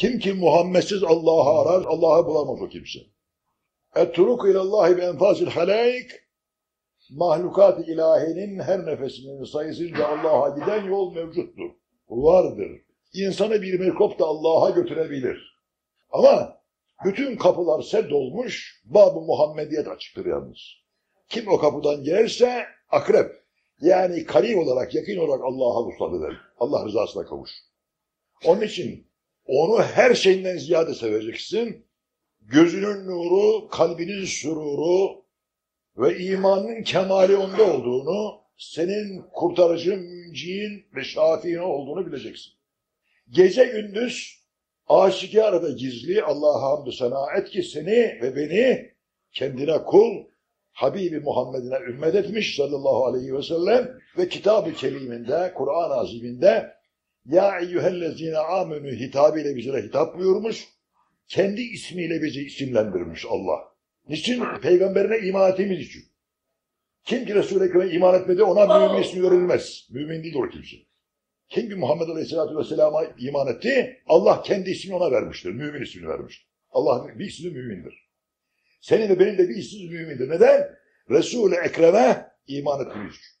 Kim ki Muhammedsiz Allah'ı arar, Allah'ı bulamaz o kimse. Etturuk ilallahi bi enfazil halaik mahlukat ilahinin her nefesinin sayısınca Allah'a giden yol mevcuttur. Vardır. İnsanı bir mikrop da Allah'a götürebilir. Ama bütün kapılar sed olmuş, bab-ı Muhammediyet açıktır yalnız. Kim o kapıdan gelirse akrep, yani kari olarak, yakın olarak Allah'a vuslat. Allah rızasına kavuş. Onun için onu her şeyinden ziyade seveceksin. Gözünün nuru, kalbinin süruru ve imanın kemali onda olduğunu, senin kurtarıcı, münciğin ve şafiin olduğunu bileceksin. Gece gündüz aşikar ve gizli Allah'a hamdü sena et ki seni ve beni kendine kul, Habibi Muhammed'ine ümmet etmiş sallallahu aleyhi ve sellem ve kitab-ı keriminde, Kur'an-ı Azim'inde ya eyyühellezine amenü hitabıyla bize hitap buyurmuş. Kendi ismiyle bizi isimlendirmiş Allah. Niçin? Peygamberine iman ettiğimiz için. Kim ki Resul-i Ekrem'e iman etmedi ona mümin ismi verilmez. Mümin değil o kimse. Kim ki Muhammed Aleyhisselatü Vesselam'a iman etti, Allah kendi ismini ona vermiştir. Mümin ismini vermiştir. Allah'ın bir ismi mümindir. Senin de benim de bir ismimiz mümindir. Neden? Resul-i Ekrem'e iman ettiğimiz için.